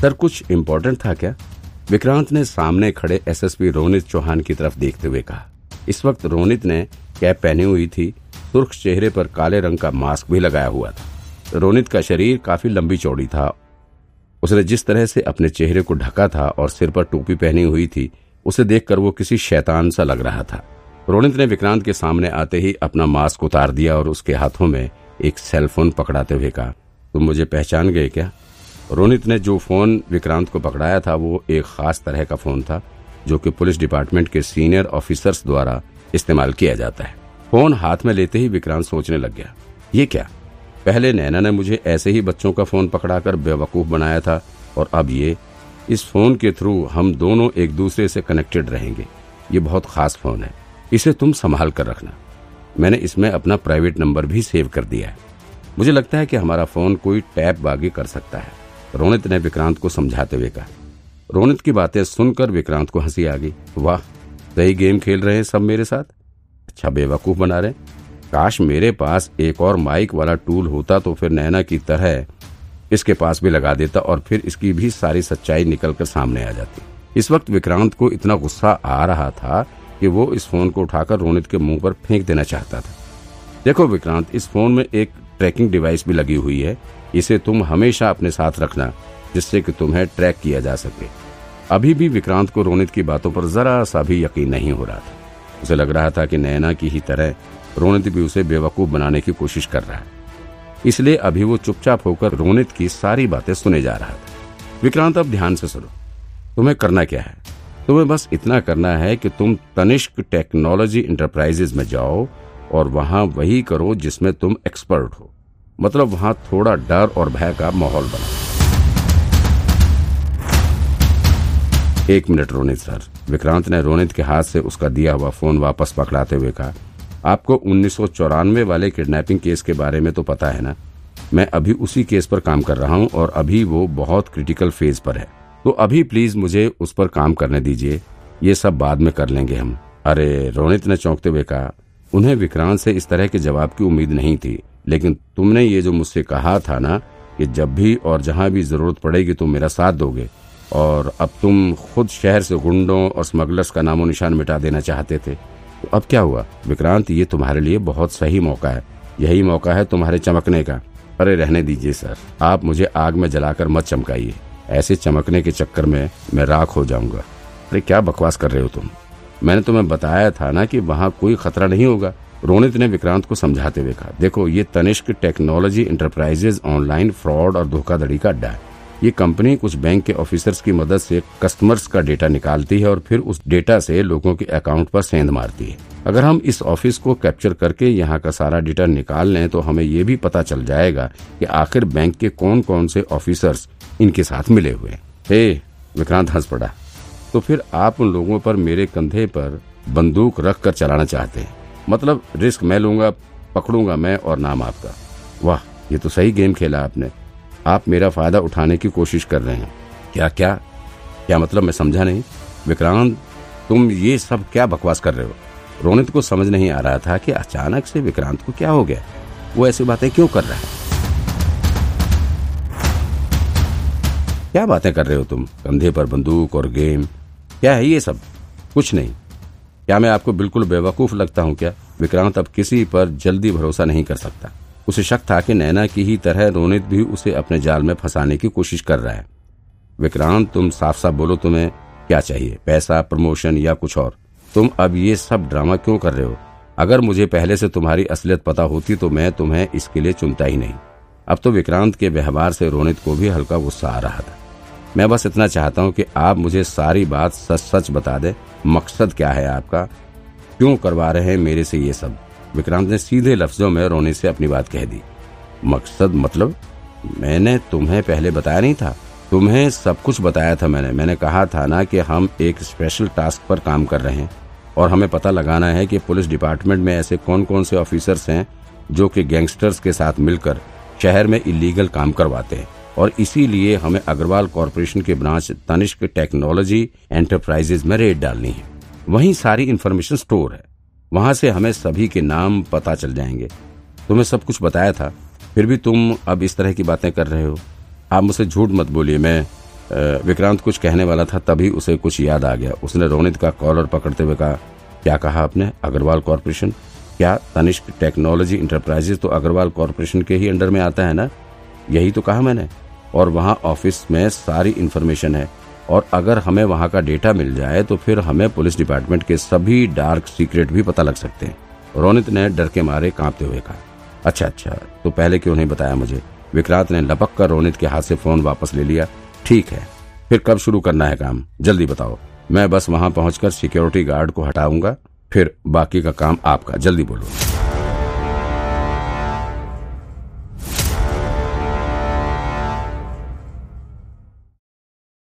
Sir, कुछ important था क्या? विक्रांत ने सामने खड़े एसएसपी रोनित चौहान की तरफ़ देखते हुए कहा। इस वक्त रोनित ने कैप पहनी हुई थी, सुर्ख चेहरे पर काले रंग का मास्क भी लगाया हुआ था। रोनित का शरीर काफ़ी लंबी चौड़ी था। उसने जिस तरह से अपने चेहरे को ढका था और सिर पर टोपी पहनी हुई थी, उसे देखकर वो किसी शैतान सा लग रहा था। रोनित ने विक्रांत के सामने आते ही अपना मास्क उतार दिया और उसके हाथों में एक सेलफोन पकड़ाते हुए कहा, तुम मुझे पहचान गए क्या? रोनित ने जो फ़ोन विक्रांत को पकड़ाया था, वो एक खास तरह का फ़ोन था, जो कि पुलिस डिपार्टमेंट के सीनियर ऑफिसर्स द्वारा इस्तेमाल किया जाता है। फ़ोन हाथ में लेते ही विक्रांत सोचने लग गया, ये क्या? पहले नैना ने मुझे ऐसे ही बच्चों का फ़ोन पकड़ाकर बेवकूफ़ बनाया था, और अब ये? इस फ़ोन के थ्रू हम दोनों एक दूसरे से कनेक्टेड रहेंगे। ये बहुत खास फ़ोन है। इसे तुम संभाल कर रखना। मैंने इसमें अपना प्राइवेट नंबर भी सेव कर दिया है। मुझे लगता है कि हमारा फ़ोन कोई टैप बागी कर सकता है। रोनित ने विक्रांत को समझाते हुए कहा। रोनित की बातें सुनकर विक्रांत को हँसी आ गई। वाह सही गेम खेल रहे हैं सब मेरे साथ? अच्छा बेवकूफ़ बना रहे काश मेरे पास एक और माइक वाला टूल होता तो फिर नैना की तरह इसके पास भी लगा देता और फिर इसकी भी सारी सच्चाई निकलकर सामने आ जाती। इस वक्त विक्रांत को इतना गुस्सा आ रहा था कि वो इस फ़ोन को उठाकर रोनित के मुँह पर फेंक देना चाहता था। देखो विक्रांत, इस फ़ोन में एक ट्रैकिंग डिवाइस भी लगी हुई है। इसे तुम हमेशा अपने साथ रखना, जिससे कि तुम्हें ट्रैक किया जा सके। अभी भी विक्रांत को रोनित की बातों पर जरा सा भी यकीन नहीं हो रहा था। उसे लग रहा था कि नैना की ही तरह रोनित भी उसे बेवकूफ़ बनाने की कोशिश कर रहा है। इसलिए अभी वो चुपचाप होकर रोनित की सारी बातें सुने जा रहा था। विक्रांत, अब ध्यान से सुनो। तुम्हें करना क्या है? तुम्हें बस इतना करना है कि तुम तनिष्क टेक्नोलॉजी इंटरप्राइजेज में जाओ और वहाँ वही करो जिसमें तुम एक्सपर्ट हो। मतलब वहाँ थोड़ा डर और भय का माहौल बना। एक मिनट रोनित सर। विक्रांत ने रोनित के हाथ से उसका दिया हुआ फ़ोन वापस पकड़ाते हुए कहा, आपको उन्नीस सौ चौरानवे वाले किडनैपिंग केस के बारे में तो पता है ना? मैं अभी उसी केस पर काम कर रहा हूँ और अभी वो बहुत क्रिटिकल फ़ेज़ पर है। तो अभी प्लीज़ मुझे उस पर काम करने दीजिए। ये सब बाद में कर लेंगे हम। अरे, रोनित ने चौंकते हुए कहा उन्हें विक्रांत से इस तरह के जवाब की उम्मीद नहीं थी। लेकिन तुमने ये जो मुझसे कहा था ना, कि जब भी और जहाँ भी ज़रूरत पड़ेगी तुम मेरा साथ दोगे। और अब तुम खुद शहर से गुंडों और स्मगलर्स का नामो निशान मिटा देना चाहते थे। तो अब क्या हुआ? विक्रांत, ये तुम्हारे लिए बहुत सही मौका है। यही मौका है तुम्हारे चमकने का। अरे रहने दीजिए, सर। आप मुझे आग में जलाकर मत चमकाइए। ऐसे चमकने के चक्कर में मैं राख हो जाऊँगा। अरे, क्या बकवास कर रहे हो तुम? मैंने तुम्हें बताया था ना कि वहाँ कोई खतरा नहीं होगा। रोनित ने विक्रांत को समझाते हुए कहा, देखो, ये Tanishq technology enterprises online fraud और धोखाधड़ी का अड्डा है। ये कंपनी कुछ बैंक के ऑफिसर्स की मदद से कस्टमर्स का डेटा निकालती है और फिर उस डेटा से लोगों के अकाउंट पर सेंध मारती है। अगर हम इस ऑफ़िस को कैप्चर करके यहाँ का सारा डेटा निकाल लें तो हमें ये भी पता चल जाएगा कि आखिर बैंक के कौन कौन से ऑफिसर्स इनके साथ मिले हुए हे, विक्रांत हंस पड़ा। तो फिर आप उन लोगों पर मेरे कंधे पर बंदूक रख कर चलाना चाहते हैं। मतलब रिस्क मैं लूँगा, पकड़ूँगा मैं और नाम आपका। वाह, ये तो सही गेम खेला आपने। आप मेरा फ़ायदा उठाने की कोशिश कर रहे हैं। क्या क्या? क्या मतलब मैं समझा नहीं? विक्रांत, तुम ये सब क्या बकवास कर रहे हो? रोनित को समझ नहीं आ रहा था कि अचानक से विक्रांत को क्या हो गया। वो ऐसी बातें क्यों कर रहा है? क्या बातें कर रहे हो तुम? कंधे पर बंदूक और गेम। क्या है ये सब? कुछ नहीं। क्या मैं आपको बिल्कुल बेवकूफ़ लगता हूँ क्या? विक्रांत अब किसी पर जल्दी भरोसा नहीं कर सकता। उसे शक था कि नैना की ही तरह रोनित भी उसे अपने जाल में फंसाने की कोशिश कर रहा है। विक्रांत, तुम साफ़ साफ़ बोलो तुम्हें क्या चाहिए? पैसा, प्रमोशन या कुछ और? तुम अब ये सब ड्रामा क्यों कर रहे हो? अगर मुझे पहले से तुम्हारी असलियत पता होती तो मैं तुम्हें इसके लिए चुनता ही नहीं। अब तो विक्रांत के व्यवहार से रोनित को भी हल्का गुस्सा आ रहा था। मैं बस इतना चाहता हूँ कि आप मुझे सारी बात सच सच बता दे। मकसद क्या है आपका? क्यों करवा रहे हैं मेरे से ये सब? विक्रांत ने सीधे लफ्जों में रोने से अपनी बात कह दी। मकसद मतलब? मैंने तुम्हें पहले बताया नहीं था। तुम्हें सब कुछ बताया था मैंने। मैंने कहा था ना कि हम एक स्पेशल टास्क पर काम कर रहे हैं और हमें पता लगाना है कि पुलिस डिपार्टमेंट में ऐसे कौन कौन से ऑफिसर्स हैं जो कि गैंगस्टर्स के साथ मिलकर शहर में इलीगल काम करवाते हैं। और इसीलिए हमें अग्रवाल कॉरपोरेशन के ब्रांच तनिष्क टेक्नोलॉजी एंटरप्राइजेज में रेड डालनी है। वहीं सारी इन्फॉर्मेशन स्टोर है। वहाँ से हमें सभी के नाम पता चल जाएँगे। तुम्हें सब कुछ बताया था। फिर भी तुम अब इस तरह की बातें कर रहे हो। आप मुझसे झूठ मत बोलिए, मैं विक्रांत कुछ कहने वाला था, तभी उसे कुछ याद आ गया। उसने रोनित का कॉलर पकड़ते हुए कहा, क्या कहा आपने, अग्रवाल कॉरपोरेशन? क्या तनिष्क टेक्नोलॉजी इंटरप्राइजेज तो अग्रवाल कॉरपोरेशन के ही अंडर में आता है ना? यही तो कहा मैंने। और वहाँ ऑफ़िस में सारी इन्फॉर्मेशन है। और अगर हमें वहाँ का डेटा मिल जाए तो फिर हमें पुलिस डिपार्टमेंट के सभी डार्क सीक्रेट भी पता लग सकते हैं। रोनित ने डर के मारे कांपते हुए कहा अच्छा अच्छा तो पहले क्यों नहीं बताया मुझे? विक्रांत ने लपक कर रोनित के हाथ से फ़ोन वापस ले लिया। ठीक है, फिर कब शुरू करना है काम? जल्दी बताओ। मैं बस वहाँ पहुंचकर सिक्योरिटी गार्ड को हटाऊँगा, फिर बाकी का काम आपका। जल्दी बोलो।